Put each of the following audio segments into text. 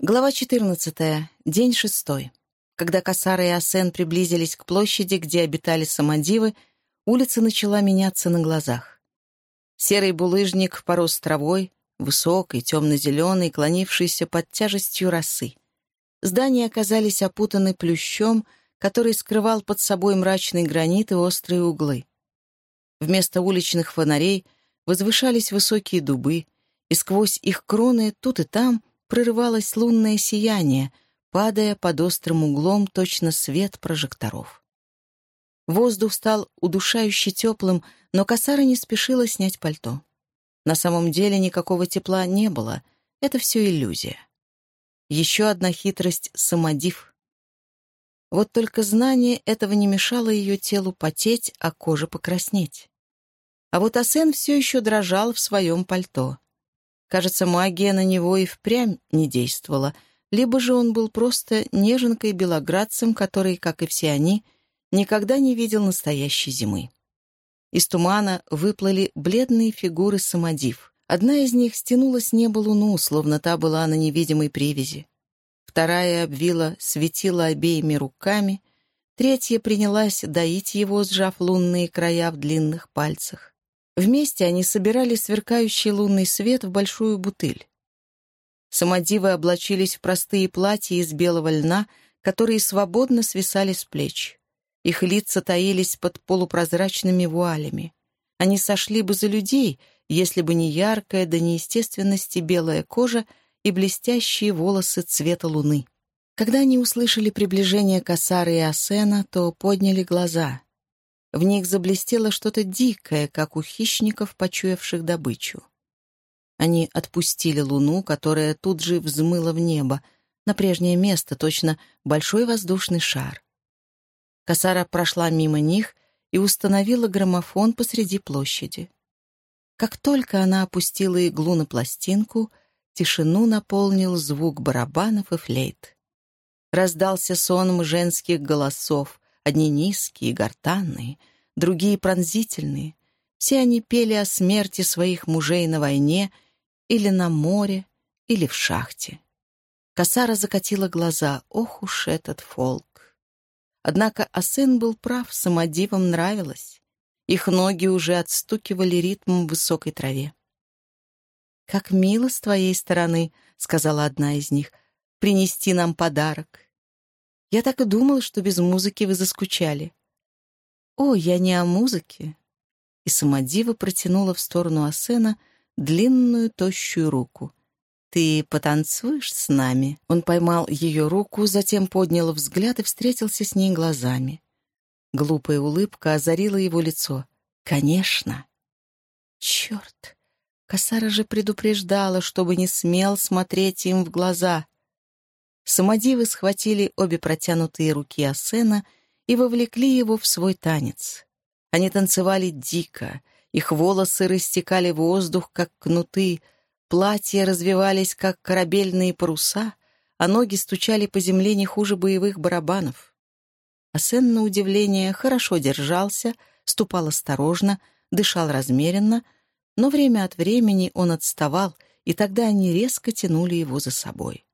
Глава 14. День шестой. Когда Касара и Асен приблизились к площади, где обитали самодивы, улица начала меняться на глазах. Серый булыжник порос травой, высокий, темно-зеленый, клонившийся под тяжестью росы. Здания оказались опутаны плющом, который скрывал под собой мрачный гранит и острые углы. Вместо уличных фонарей возвышались высокие дубы, и сквозь их кроны тут и там прорывалось лунное сияние, падая под острым углом точно свет прожекторов. Воздух стал удушающе теплым, но косара не спешила снять пальто. На самом деле никакого тепла не было, это все иллюзия. Еще одна хитрость — самодив. Вот только знание этого не мешало ее телу потеть, а коже покраснеть. А вот Асен все еще дрожал в своем пальто. Кажется, магия на него и впрямь не действовала, либо же он был просто неженкой-белоградцем, который, как и все они, никогда не видел настоящей зимы. Из тумана выплыли бледные фигуры самодив. Одна из них стянула с неба луну, словно та была на невидимой привязи. Вторая обвила, светила обеими руками, третья принялась доить его, сжав лунные края в длинных пальцах. Вместе они собирали сверкающий лунный свет в большую бутыль. Самодивы облачились в простые платья из белого льна, которые свободно свисали с плеч. Их лица таились под полупрозрачными вуалями. Они сошли бы за людей, если бы не яркая до неестественности белая кожа и блестящие волосы цвета луны. Когда они услышали приближение Касары и Асена, то подняли глаза. В них заблестело что-то дикое, как у хищников, почуявших добычу. Они отпустили луну, которая тут же взмыла в небо, на прежнее место, точно большой воздушный шар. Косара прошла мимо них и установила граммофон посреди площади. Как только она опустила иглу на пластинку, тишину наполнил звук барабанов и флейт. Раздался соном женских голосов, Одни низкие, гортанные, другие пронзительные. Все они пели о смерти своих мужей на войне или на море, или в шахте. Косара закатила глаза. Ох уж этот фолк! Однако Асен был прав, самодивам нравилось. Их ноги уже отстукивали ритм в высокой траве. «Как мило с твоей стороны», — сказала одна из них, — «принести нам подарок. Я так и думал, что без музыки вы заскучали. О, я не о музыке. И Самодива протянула в сторону Асена длинную тощую руку. «Ты потанцуешь с нами?» Он поймал ее руку, затем поднял взгляд и встретился с ней глазами. Глупая улыбка озарила его лицо. «Конечно!» «Черт!» Косара же предупреждала, чтобы не смел смотреть им в глаза. Самодивы схватили обе протянутые руки Асена и вовлекли его в свой танец. Они танцевали дико, их волосы растекали воздух, как кнуты, платья развивались, как корабельные паруса, а ноги стучали по земле не хуже боевых барабанов. Асен, на удивление, хорошо держался, ступал осторожно, дышал размеренно, но время от времени он отставал, и тогда они резко тянули его за собой.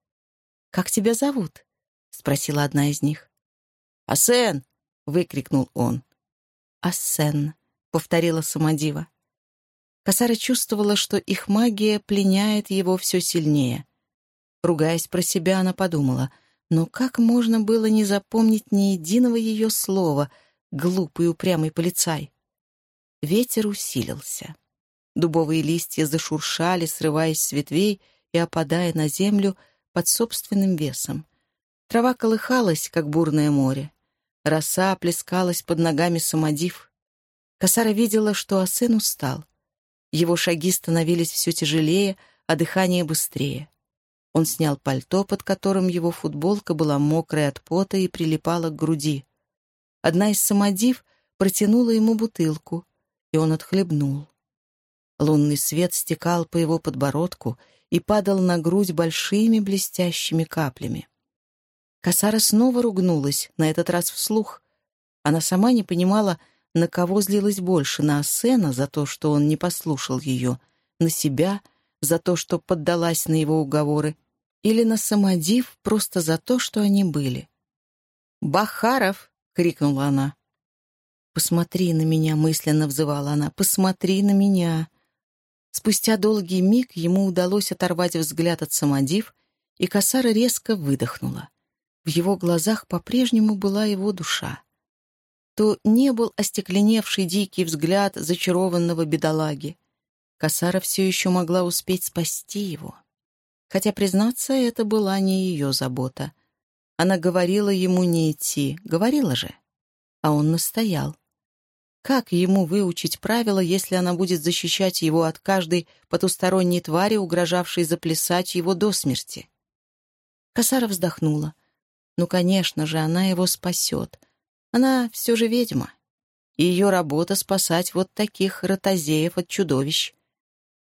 «Как тебя зовут?» — спросила одна из них. «Асен!» — выкрикнул он. «Асен», — повторила Самодива. Косара чувствовала, что их магия пленяет его все сильнее. Ругаясь про себя, она подумала, но как можно было не запомнить ни единого ее слова, глупый упрямый полицай? Ветер усилился. Дубовые листья зашуршали, срываясь с ветвей и опадая на землю, под собственным весом. Трава колыхалась, как бурное море. Роса плескалась под ногами самодив. Косара видела, что Асен устал. Его шаги становились все тяжелее, а дыхание быстрее. Он снял пальто, под которым его футболка была мокрая от пота и прилипала к груди. Одна из самодив протянула ему бутылку, и он отхлебнул. Лунный свет стекал по его подбородку — и падал на грудь большими блестящими каплями. Косара снова ругнулась, на этот раз вслух. Она сама не понимала, на кого злилась больше, на Асена за то, что он не послушал ее, на себя за то, что поддалась на его уговоры, или на самодив просто за то, что они были. «Бахаров!» — крикнула она. «Посмотри на меня», — мысленно взывала она, — «посмотри на меня». Спустя долгий миг ему удалось оторвать взгляд от самодив, и косара резко выдохнула. В его глазах по-прежнему была его душа. То не был остекленевший дикий взгляд зачарованного бедолаги. Косара все еще могла успеть спасти его. Хотя, признаться, это была не ее забота. Она говорила ему не идти, говорила же. А он настоял. Как ему выучить правила, если она будет защищать его от каждой потусторонней твари, угрожавшей заплясать его до смерти? Косара вздохнула. Ну, конечно же, она его спасет. Она все же ведьма. И ее работа — спасать вот таких ротозеев от чудовищ.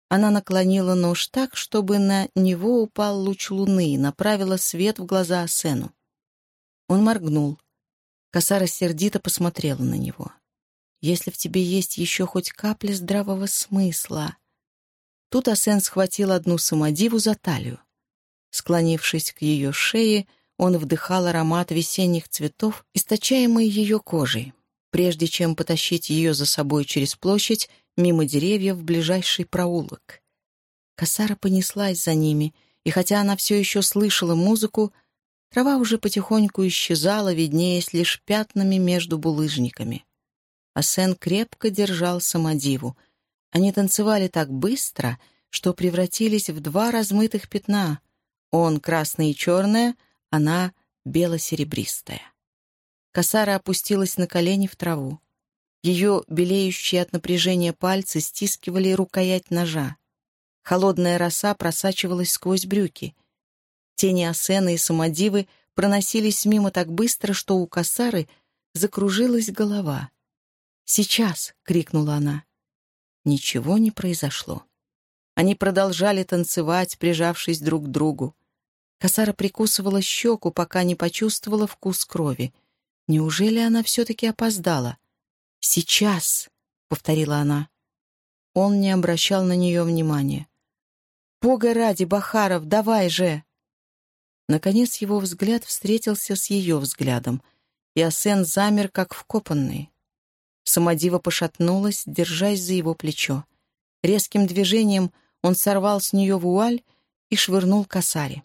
Она наклонила нож так, чтобы на него упал луч луны и направила свет в глаза Асену. Он моргнул. Косара сердито посмотрела на него если в тебе есть еще хоть капля здравого смысла. Тут Асен схватил одну самодиву за талию. Склонившись к ее шее, он вдыхал аромат весенних цветов, источаемый ее кожей, прежде чем потащить ее за собой через площадь мимо деревьев в ближайший проулок. Косара понеслась за ними, и хотя она все еще слышала музыку, трава уже потихоньку исчезала, виднеясь лишь пятнами между булыжниками а Сен крепко держал самодиву. Они танцевали так быстро, что превратились в два размытых пятна. Он красное и черное, она бело-серебристая. Косара опустилась на колени в траву. Ее белеющие от напряжения пальцы стискивали рукоять ножа. Холодная роса просачивалась сквозь брюки. Тени Асены и Самодивы проносились мимо так быстро, что у Косары закружилась голова. «Сейчас!» — крикнула она. Ничего не произошло. Они продолжали танцевать, прижавшись друг к другу. Косара прикусывала щеку, пока не почувствовала вкус крови. Неужели она все-таки опоздала? «Сейчас!» — повторила она. Он не обращал на нее внимания. «Бога ради, Бахаров, давай же!» Наконец его взгляд встретился с ее взглядом, и Асен замер, как вкопанный. Самодива пошатнулась, держась за его плечо. Резким движением он сорвал с нее вуаль и швырнул косаре.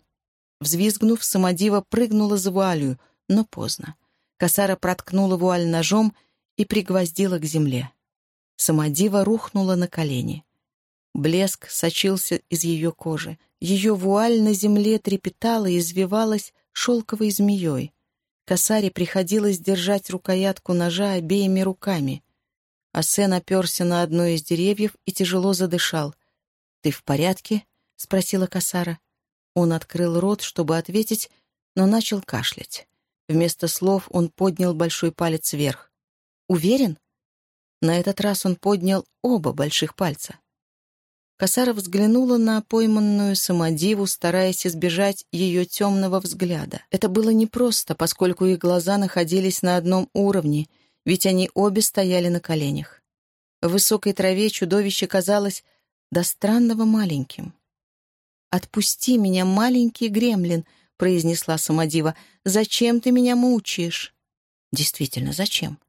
Взвизгнув, Самодива прыгнула за вуалью, но поздно. Косара проткнула вуаль ножом и пригвоздила к земле. Самодива рухнула на колени. Блеск сочился из ее кожи. Ее вуаль на земле трепетала и извивалась шелковой змеей. Косаре приходилось держать рукоятку ножа обеими руками. Асен оперся на одно из деревьев и тяжело задышал. «Ты в порядке?» — спросила Косара. Он открыл рот, чтобы ответить, но начал кашлять. Вместо слов он поднял большой палец вверх. «Уверен?» На этот раз он поднял оба больших пальца. Косара взглянула на пойманную самодиву, стараясь избежать ее темного взгляда. Это было непросто, поскольку их глаза находились на одном уровне, ведь они обе стояли на коленях. В высокой траве чудовище казалось до странного маленьким. «Отпусти меня, маленький гремлин», — произнесла самодива. «Зачем ты меня мучаешь?» «Действительно, зачем?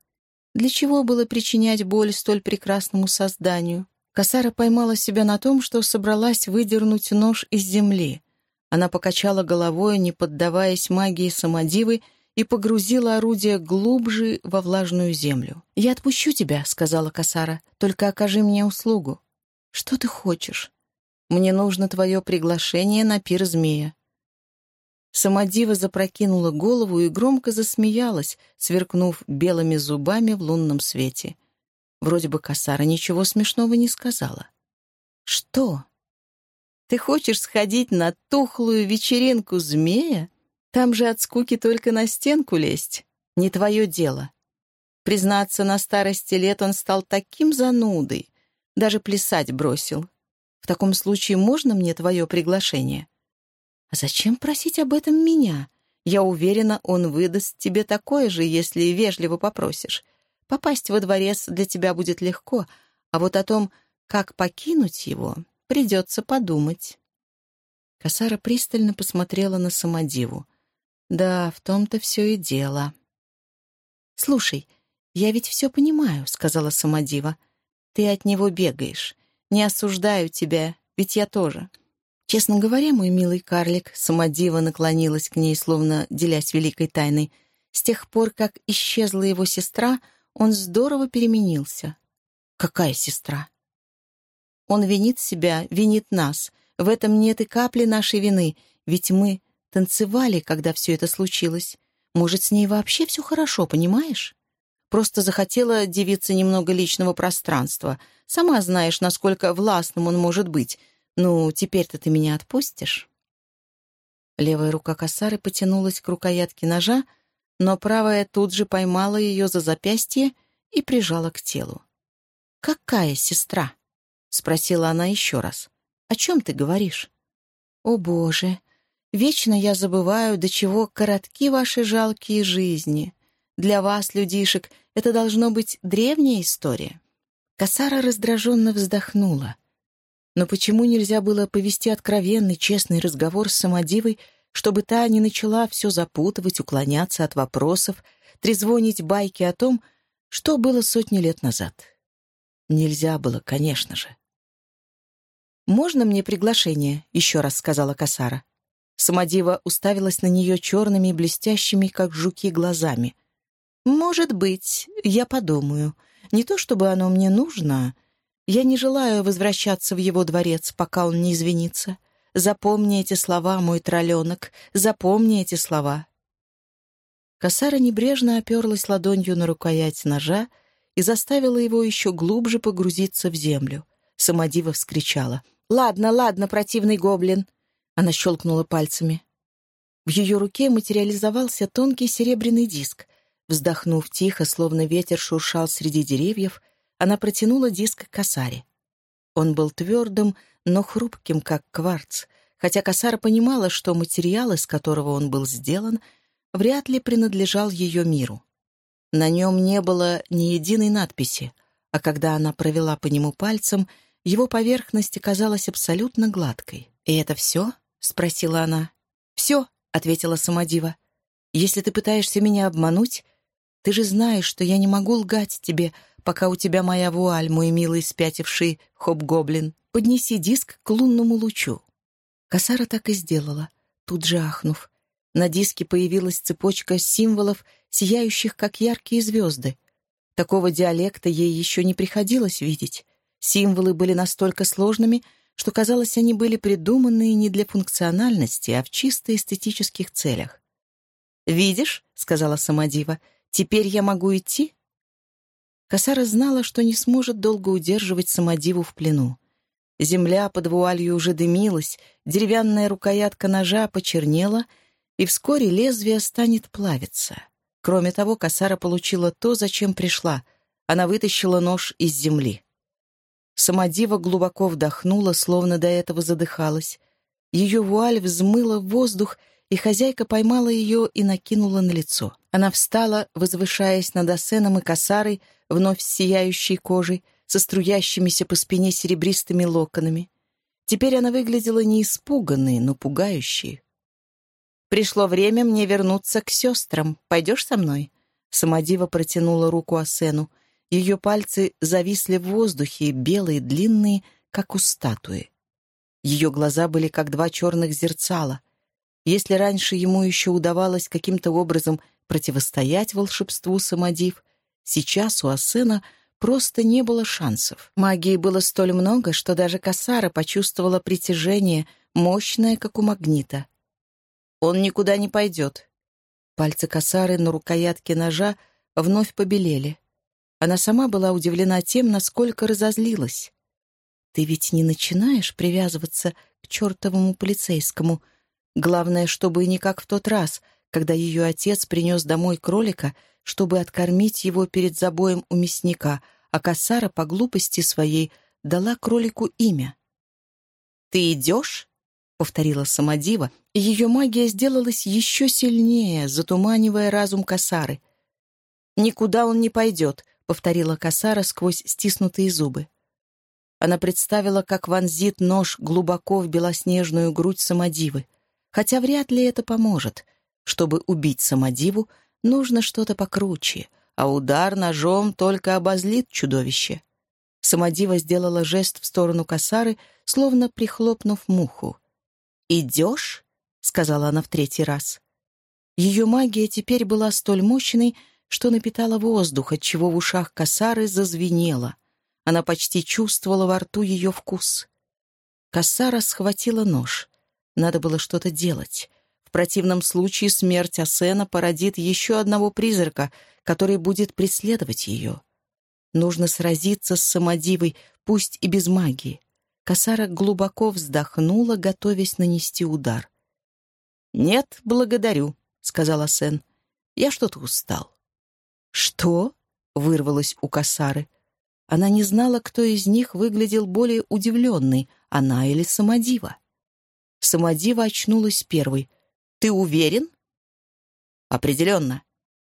Для чего было причинять боль столь прекрасному созданию?» Косара поймала себя на том, что собралась выдернуть нож из земли. Она покачала головой, не поддаваясь магии самодивы, и погрузила орудие глубже во влажную землю. «Я отпущу тебя», — сказала Косара, — «только окажи мне услугу». «Что ты хочешь?» «Мне нужно твое приглашение на пир змея». Самодива запрокинула голову и громко засмеялась, сверкнув белыми зубами в лунном свете. Вроде бы Касара ничего смешного не сказала. «Что? Ты хочешь сходить на тухлую вечеринку змея? Там же от скуки только на стенку лезть. Не твое дело». Признаться, на старости лет он стал таким занудой, даже плясать бросил. В таком случае можно мне твое приглашение? А зачем просить об этом меня? Я уверена, он выдаст тебе такое же, если вежливо попросишь. Попасть во дворец для тебя будет легко, а вот о том, как покинуть его, придется подумать. Касара пристально посмотрела на самодиву. «Да, в том-то все и дело». «Слушай, я ведь все понимаю», — сказала самодива. «Ты от него бегаешь. Не осуждаю тебя, ведь я тоже. Честно говоря, мой милый карлик, самодива наклонилась к ней, словно делясь великой тайной. С тех пор, как исчезла его сестра, он здорово переменился. Какая сестра? Он винит себя, винит нас. В этом нет и капли нашей вины, ведь мы танцевали, когда все это случилось. Может, с ней вообще все хорошо, понимаешь? Просто захотела девица немного личного пространства. Сама знаешь, насколько властным он может быть — «Ну, теперь-то ты меня отпустишь?» Левая рука косары потянулась к рукоятке ножа, но правая тут же поймала ее за запястье и прижала к телу. «Какая сестра?» — спросила она еще раз. «О чем ты говоришь?» «О, Боже! Вечно я забываю, до чего коротки ваши жалкие жизни. Для вас, людишек, это должно быть древняя история». Косара раздраженно вздохнула. Но почему нельзя было повести откровенный, честный разговор с самодивой, чтобы та не начала все запутывать, уклоняться от вопросов, трезвонить байки о том, что было сотни лет назад? Нельзя было, конечно же. «Можно мне приглашение?» — еще раз сказала Касара. Самодива уставилась на нее черными, блестящими, как жуки, глазами. «Может быть, я подумаю. Не то чтобы оно мне нужно, я не желаю возвращаться в его дворец, пока он не извинится. Запомни эти слова, мой тролленок, запомни эти слова». Косара небрежно оперлась ладонью на рукоять ножа и заставила его еще глубже погрузиться в землю. Самодива вскричала. «Ладно, ладно, противный гоблин!» Она щелкнула пальцами. В ее руке материализовался тонкий серебряный диск. Вздохнув тихо, словно ветер шуршал среди деревьев, она протянула диск косаре. Он был твердым, но хрупким, как кварц, хотя косара понимала, что материал, из которого он был сделан, вряд ли принадлежал ее миру. На нем не было ни единой надписи, а когда она провела по нему пальцем, его поверхность оказалась абсолютно гладкой. «И это все?» — спросила она. «Все», — ответила Самодива. «Если ты пытаешься меня обмануть, ты же знаешь, что я не могу лгать тебе, пока у тебя моя вуаль, мой милый спятивший хоп-гоблин. Поднеси диск к лунному лучу». Косара так и сделала, тут же ахнув. На диске появилась цепочка символов, сияющих, как яркие звезды. Такого диалекта ей еще не приходилось видеть. Символы были настолько сложными, что, казалось, они были придуманы не для функциональности, а в чисто эстетических целях. «Видишь», — сказала Самодива, — «теперь я могу идти?» Косара знала, что не сможет долго удерживать самодиву в плену. Земля под вуалью уже дымилась, деревянная рукоятка ножа почернела, и вскоре лезвие станет плавиться. Кроме того, Косара получила то, зачем пришла. Она вытащила нож из земли. Самодива глубоко вдохнула, словно до этого задыхалась. Ее вуаль взмыла в воздух, и хозяйка поймала ее и накинула на лицо. Она встала, возвышаясь над Асеном и Косарой, вновь сияющей кожей, со струящимися по спине серебристыми локонами. Теперь она выглядела не испуганной, но пугающей. «Пришло время мне вернуться к сестрам. Пойдешь со мной?» Самодива протянула руку Асену. Ее пальцы зависли в воздухе, белые, длинные, как у статуи. Ее глаза были как два черных зерцала. Если раньше ему еще удавалось каким-то образом противостоять волшебству Самодив, Сейчас у Асена просто не было шансов. Магии было столь много, что даже Касара почувствовала притяжение, мощное, как у магнита. «Он никуда не пойдет». Пальцы Касары на рукоятке ножа вновь побелели. Она сама была удивлена тем, насколько разозлилась. «Ты ведь не начинаешь привязываться к чертовому полицейскому. Главное, чтобы не как в тот раз, когда ее отец принес домой кролика — чтобы откормить его перед забоем у мясника, а Касара по глупости своей дала кролику имя. «Ты идешь?» — повторила Самодива, и ее магия сделалась еще сильнее, затуманивая разум Касары. «Никуда он не пойдет», — повторила Касара сквозь стиснутые зубы. Она представила, как вонзит нож глубоко в белоснежную грудь самодивы. Хотя вряд ли это поможет. Чтобы убить самодиву, нужно что-то покруче, а удар ножом только обозлит чудовище. Самодива сделала жест в сторону косары, словно прихлопнув муху. «Идешь?» — сказала она в третий раз. Ее магия теперь была столь мощной, что напитала воздух, отчего в ушах косары зазвенело. Она почти чувствовала во рту ее вкус. Косара схватила нож. Надо было что-то делать. В противном случае смерть Асена породит еще одного призрака, который будет преследовать ее. Нужно сразиться с самодивой, пусть и без магии. Косара глубоко вздохнула, готовясь нанести удар. «Нет, благодарю», — сказал Асен. «Я что-то устал». «Что?» — вырвалось у Косары. Она не знала, кто из них выглядел более удивленный, она или Самодива. Самодива очнулась первой. «Ты уверен?» «Определенно».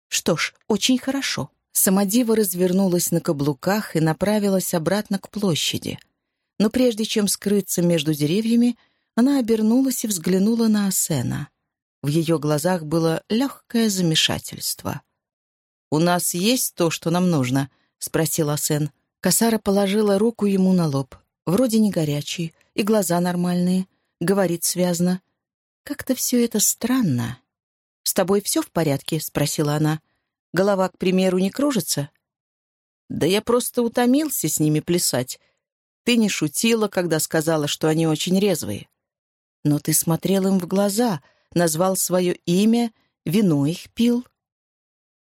«Что ж, очень хорошо». Самодива развернулась на каблуках и направилась обратно к площади. Но прежде чем скрыться между деревьями, она обернулась и взглянула на Асена. В ее глазах было легкое замешательство. «У нас есть то, что нам нужно?» — спросил Асен. Косара положила руку ему на лоб. Вроде не горячий, и глаза нормальные. Говорит связно. «Как-то все это странно». «С тобой все в порядке?» — спросила она. «Голова, к примеру, не кружится?» «Да я просто утомился с ними плясать. Ты не шутила, когда сказала, что они очень резвые. Но ты смотрел им в глаза, назвал свое имя, вино их пил.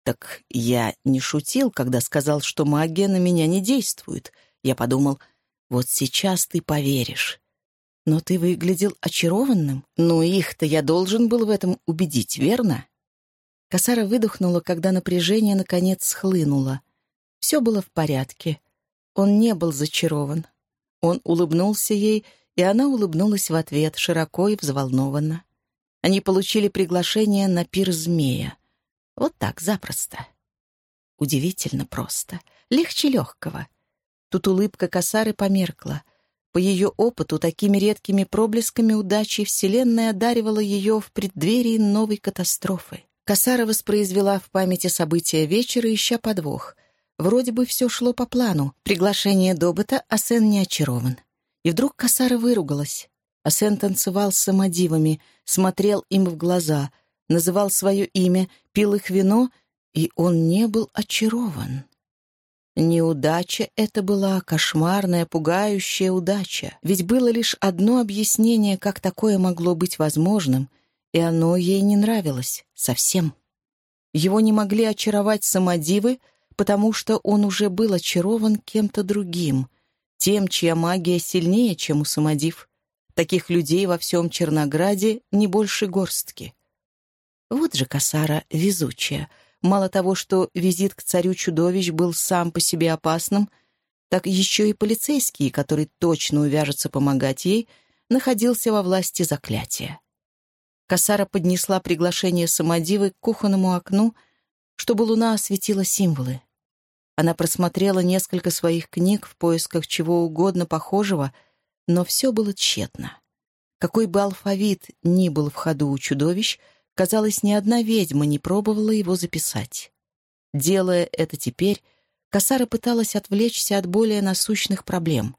Так я не шутил, когда сказал, что магия на меня не действует. Я подумал, вот сейчас ты поверишь. Но ты выглядел очарованным. Ну, их-то я должен был в этом убедить, верно? Косара выдохнула, когда напряжение наконец схлынуло. Все было в порядке. Он не был зачарован. Он улыбнулся ей, и она улыбнулась в ответ, широко и взволнованно. Они получили приглашение на пир змея. Вот так, запросто. Удивительно просто. Легче легкого. Тут улыбка косары померкла. По ее опыту, такими редкими проблесками удачи Вселенная одаривала ее в преддверии новой катастрофы. Косара воспроизвела в памяти события вечера, ища подвох — Вроде бы все шло по плану. Приглашение Добота, а Сен не очарован. И вдруг Касара выругалась. Асен танцевал с самодивами, смотрел им в глаза, называл свое имя, пил их вино, и он не был очарован. Неудача — это была кошмарная, пугающая удача, ведь было лишь одно объяснение, как такое могло быть возможным, и оно ей не нравилось совсем. Его не могли очаровать самодивы, потому что он уже был очарован кем-то другим, тем, чья магия сильнее, чем у самодив. Таких людей во всем Чернограде не больше горстки. Вот же Касара везучая. Мало того, что визит к царю чудовищ был сам по себе опасным, так еще и полицейский, который точно увяжется помогать ей, находился во власти заклятия. Касара поднесла приглашение самодивы к кухонному окну, чтобы луна осветила символы. Она просмотрела несколько своих книг в поисках чего угодно похожего, но все было тщетно. Какой бы алфавит ни был в ходу у чудовищ, казалось, ни одна ведьма не пробовала его записать. Делая это теперь, Касара пыталась отвлечься от более насущных проблем.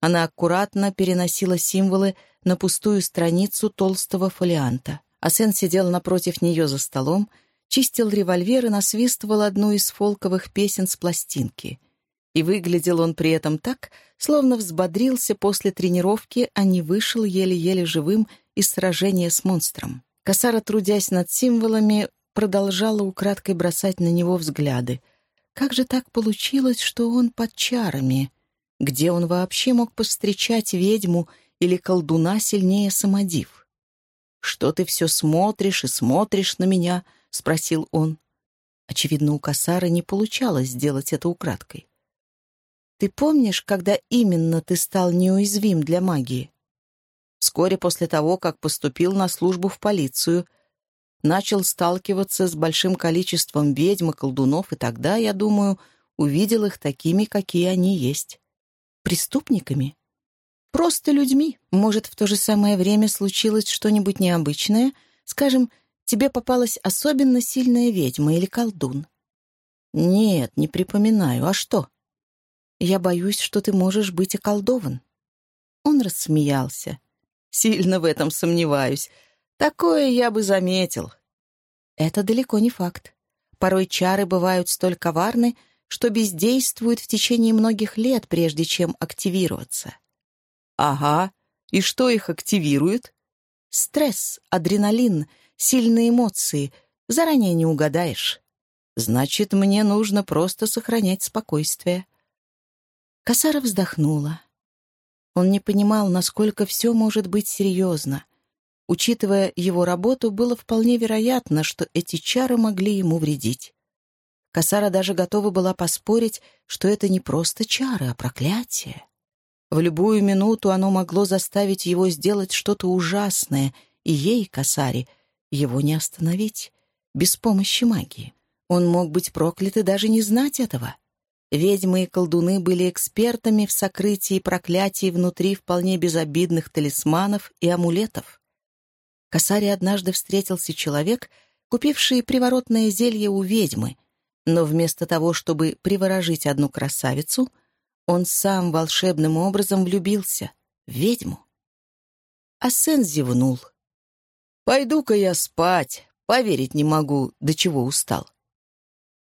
Она аккуратно переносила символы на пустую страницу толстого фолианта. Асен сидел напротив нее за столом чистил револьвер и насвистывал одну из фолковых песен с пластинки. И выглядел он при этом так, словно взбодрился после тренировки, а не вышел еле-еле живым из сражения с монстром. Косара, трудясь над символами, продолжала украдкой бросать на него взгляды. Как же так получилось, что он под чарами? Где он вообще мог повстречать ведьму или колдуна сильнее самодив? «Что ты все смотришь и смотришь на меня?» — спросил он. Очевидно, у Касары не получалось сделать это украдкой. «Ты помнишь, когда именно ты стал неуязвим для магии?» Вскоре после того, как поступил на службу в полицию, начал сталкиваться с большим количеством ведьм и колдунов, и тогда, я думаю, увидел их такими, какие они есть. Преступниками? Просто людьми. Может, в то же самое время случилось что-нибудь необычное? Скажем, тебе попалась особенно сильная ведьма или колдун? Нет, не припоминаю. А что? Я боюсь, что ты можешь быть околдован. Он рассмеялся. Сильно в этом сомневаюсь. Такое я бы заметил. Это далеко не факт. Порой чары бывают столь коварны, что бездействуют в течение многих лет, прежде чем активироваться. Ага, и что их активирует? Стресс, адреналин, сильные эмоции. Заранее не угадаешь. Значит, мне нужно просто сохранять спокойствие. Косара вздохнула. Он не понимал, насколько все может быть серьезно. Учитывая его работу, было вполне вероятно, что эти чары могли ему вредить. Касара даже готова была поспорить, что это не просто чары, а проклятие. В любую минуту оно могло заставить его сделать что-то ужасное, и ей, Касаре, его не остановить, без помощи магии. Он мог быть проклят и даже не знать этого. Ведьмы и колдуны были экспертами в сокрытии проклятий внутри вполне безобидных талисманов и амулетов. Касаре однажды встретился человек, купивший приворотное зелье у ведьмы, но вместо того, чтобы приворожить одну красавицу, он сам волшебным образом влюбился в ведьму. А зевнул. «Пойду-ка я спать. Поверить не могу, до чего устал».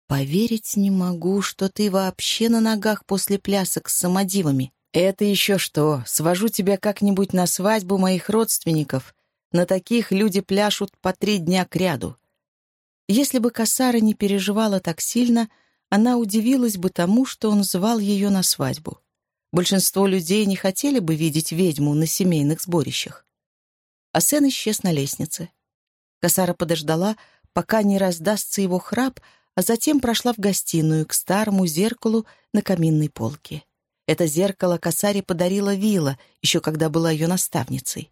«Поверить не могу, что ты вообще на ногах после плясок с самодивами. Это еще что, свожу тебя как-нибудь на свадьбу моих родственников, на таких люди пляшут по три дня кряду. Если бы Касара не переживала так сильно, она удивилась бы тому, что он звал ее на свадьбу. Большинство людей не хотели бы видеть ведьму на семейных сборищах. Асен исчез на лестнице. Касара подождала, пока не раздастся его храп, а затем прошла в гостиную к старому зеркалу на каминной полке. Это зеркало Касаре подарила Вила, еще когда была ее наставницей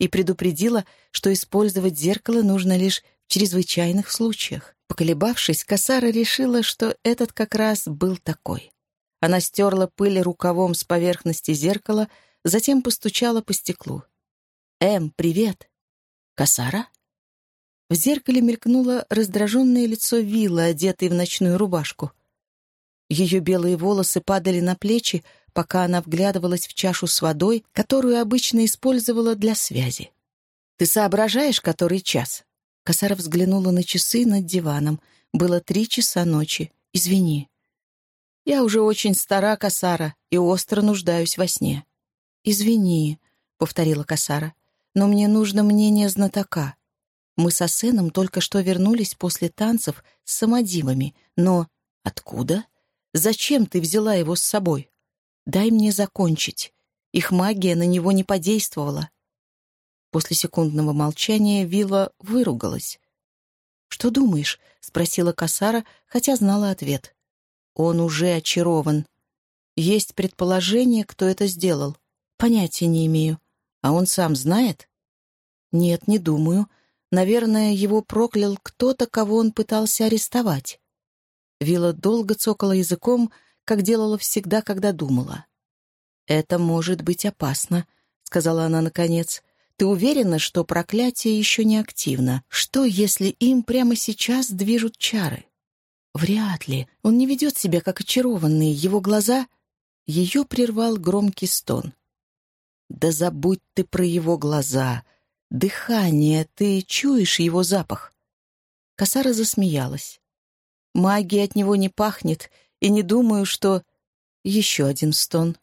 и предупредила, что использовать зеркало нужно лишь в чрезвычайных случаях. Поколебавшись, Касара решила, что этот как раз был такой. Она стерла пыль рукавом с поверхности зеркала, затем постучала по стеклу. «Эм, привет!» «Касара?» В зеркале мелькнуло раздраженное лицо Вилла, одетой в ночную рубашку. Ее белые волосы падали на плечи, пока она вглядывалась в чашу с водой, которую обычно использовала для связи. «Ты соображаешь, который час?» Косара взглянула на часы над диваном. Было три часа ночи. «Извини». «Я уже очень стара, Касара, и остро нуждаюсь во сне». «Извини», — повторила Касара, — «но мне нужно мнение знатока. Мы с Асеном только что вернулись после танцев с самодивами, но... Откуда? Зачем ты взяла его с собой?» Дай мне закончить. Их магия на него не подействовала. После секундного молчания Вилла выругалась. «Что думаешь?» — спросила Касара, хотя знала ответ. «Он уже очарован. Есть предположение, кто это сделал. Понятия не имею. А он сам знает?» «Нет, не думаю. Наверное, его проклял кто-то, кого он пытался арестовать». Вилла долго цокала языком, как делала всегда, когда думала. «Это может быть опасно», — сказала она наконец. «Ты уверена, что проклятие еще не активно? Что, если им прямо сейчас движут чары?» «Вряд ли. Он не ведет себя как очарованный. Его глаза...» Ее прервал громкий стон. «Да забудь ты про его глаза. Дыхание, ты чуешь его запах?» Косара засмеялась. «Магия от него не пахнет, и не думаю, что... Еще один стон.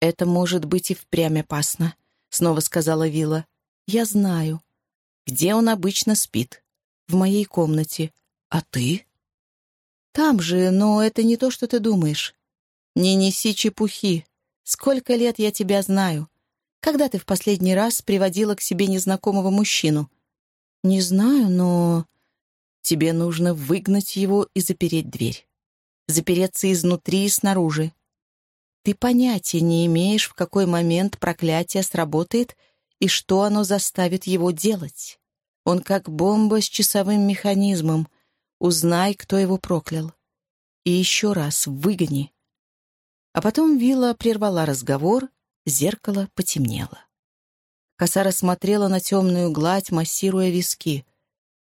«Это может быть и впрямь опасно», — снова сказала Вилла. «Я знаю. Где он обычно спит? В моей комнате. А ты?» «Там же, но это не то, что ты думаешь. Не неси чепухи. Сколько лет я тебя знаю? Когда ты в последний раз приводила к себе незнакомого мужчину?» «Не знаю, но...» «Тебе нужно выгнать его и запереть дверь запереться изнутри и снаружи. Ты понятия не имеешь, в какой момент проклятие сработает и что оно заставит его делать. Он как бомба с часовым механизмом. Узнай, кто его проклял. И еще раз выгони. А потом Вилла прервала разговор, зеркало потемнело. Косара смотрела на темную гладь, массируя виски.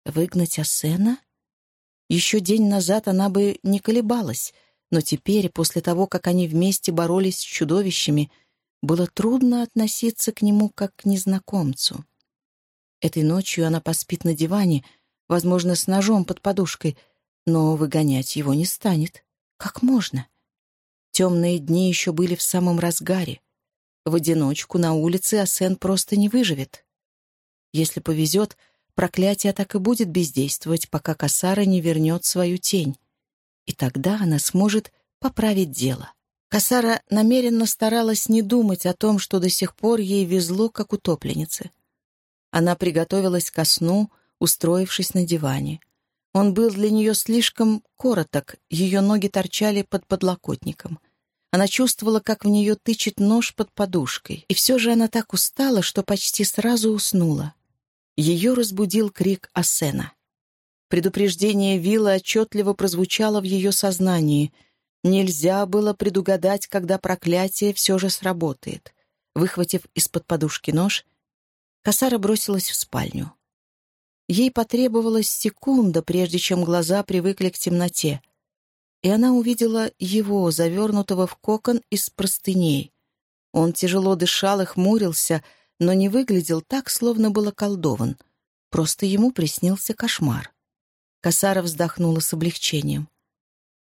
Выгнать Асена? Еще день назад она бы не колебалась, но теперь, после того, как они вместе боролись с чудовищами, было трудно относиться к нему как к незнакомцу. Этой ночью она поспит на диване, возможно, с ножом под подушкой, но выгонять его не станет. Как можно? Темные дни еще были в самом разгаре. В одиночку на улице Асен просто не выживет. Если повезет, проклятие так и будет бездействовать, пока Касара не вернет свою тень. И тогда она сможет поправить дело. Касара намеренно старалась не думать о том, что до сих пор ей везло, как утопленнице. Она приготовилась ко сну, устроившись на диване. Он был для нее слишком короток, ее ноги торчали под подлокотником. Она чувствовала, как в нее тычет нож под подушкой. И все же она так устала, что почти сразу уснула. Ее разбудил крик Асена. Предупреждение Вилла отчетливо прозвучало в ее сознании. Нельзя было предугадать, когда проклятие все же сработает. Выхватив из-под подушки нож, Касара бросилась в спальню. Ей потребовалась секунда, прежде чем глаза привыкли к темноте и она увидела его, завернутого в кокон из простыней. Он тяжело дышал и хмурился, но не выглядел так, словно был околдован. Просто ему приснился кошмар. Косара вздохнула с облегчением.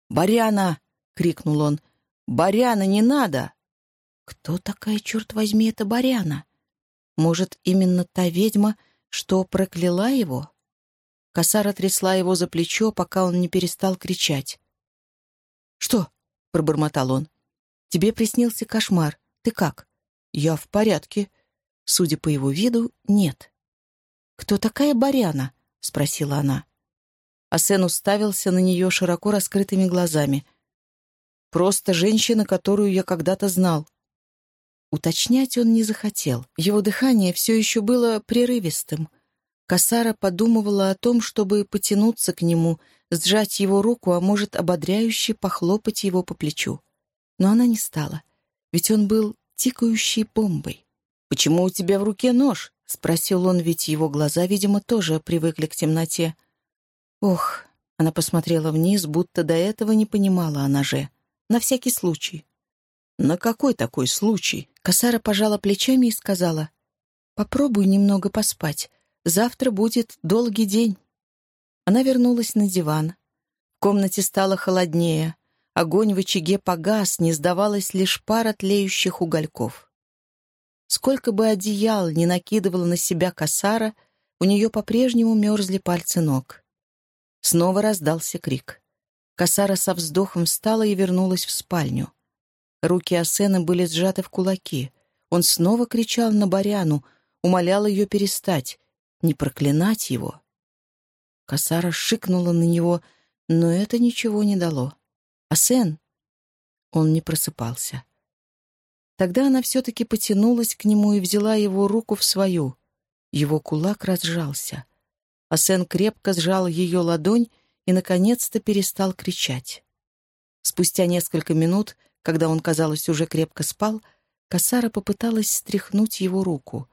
«Баряна!» — крикнул он. «Баряна, не надо!» «Кто такая, черт возьми, эта Баряна? Может, именно та ведьма, что прокляла его?» Косара трясла его за плечо, пока он не перестал кричать. «Что?» — пробормотал он. «Тебе приснился кошмар. Ты как?» «Я в порядке». Судя по его виду, нет. «Кто такая Баряна?» — спросила она. Асен уставился на нее широко раскрытыми глазами. «Просто женщина, которую я когда-то знал». Уточнять он не захотел. Его дыхание все еще было прерывистым. Касара подумывала о том, чтобы потянуться к нему, сжать его руку, а может, ободряюще похлопать его по плечу. Но она не стала, ведь он был тикающей бомбой. «Почему у тебя в руке нож?» — спросил он, ведь его глаза, видимо, тоже привыкли к темноте. «Ох!» — она посмотрела вниз, будто до этого не понимала о ноже. «На всякий случай». «На какой такой случай?» Косара пожала плечами и сказала. «Попробуй немного поспать. Завтра будет долгий день». Она вернулась на диван. В комнате стало холоднее. Огонь в очаге погас, не сдавалась лишь пара тлеющих угольков. Сколько бы одеял не накидывала на себя косара, у нее по-прежнему мерзли пальцы ног. Снова раздался крик. Косара со вздохом встала и вернулась в спальню. Руки Асена были сжаты в кулаки. Он снова кричал на Баряну, умолял ее перестать, не проклинать его. Косара шикнула на него, но это ничего не дало. «Асен!» Он не просыпался. Тогда она все-таки потянулась к нему и взяла его руку в свою. Его кулак разжался. Асен крепко сжал ее ладонь и, наконец-то, перестал кричать. Спустя несколько минут, когда он, казалось, уже крепко спал, Касара попыталась стряхнуть его руку.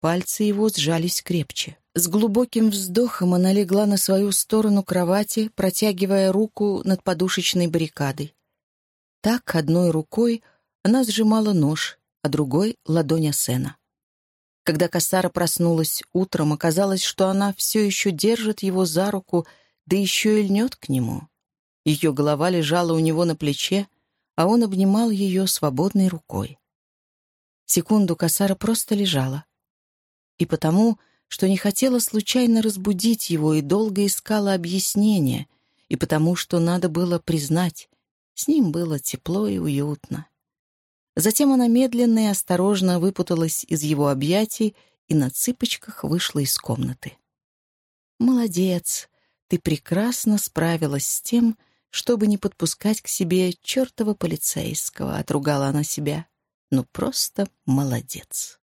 Пальцы его сжались крепче. С глубоким вздохом она легла на свою сторону кровати, протягивая руку над подушечной баррикадой. Так, одной рукой она сжимала нож, а другой — ладонь Асена. Когда Кассара проснулась утром, оказалось, что она все еще держит его за руку, да еще и льнет к нему. Ее голова лежала у него на плече, а он обнимал ее свободной рукой. Секунду Кассара просто лежала. И потому что не хотела случайно разбудить его и долго искала объяснения, и потому что надо было признать, с ним было тепло и уютно. Затем она медленно и осторожно выпуталась из его объятий и на цыпочках вышла из комнаты. «Молодец, ты прекрасно справилась с тем, чтобы не подпускать к себе чертова полицейского», — отругала она себя. «Ну просто молодец».